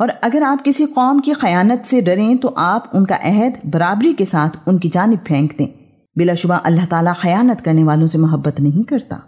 और अगर आप किसी कौम की खयानत से डरें तो आप उनका अहद बराबरी के साथ उनकी जानब फेंक दें। बिलाशुबा अल्लाह ताला खयानत करने वालों से मोहब्बत नहीं करता।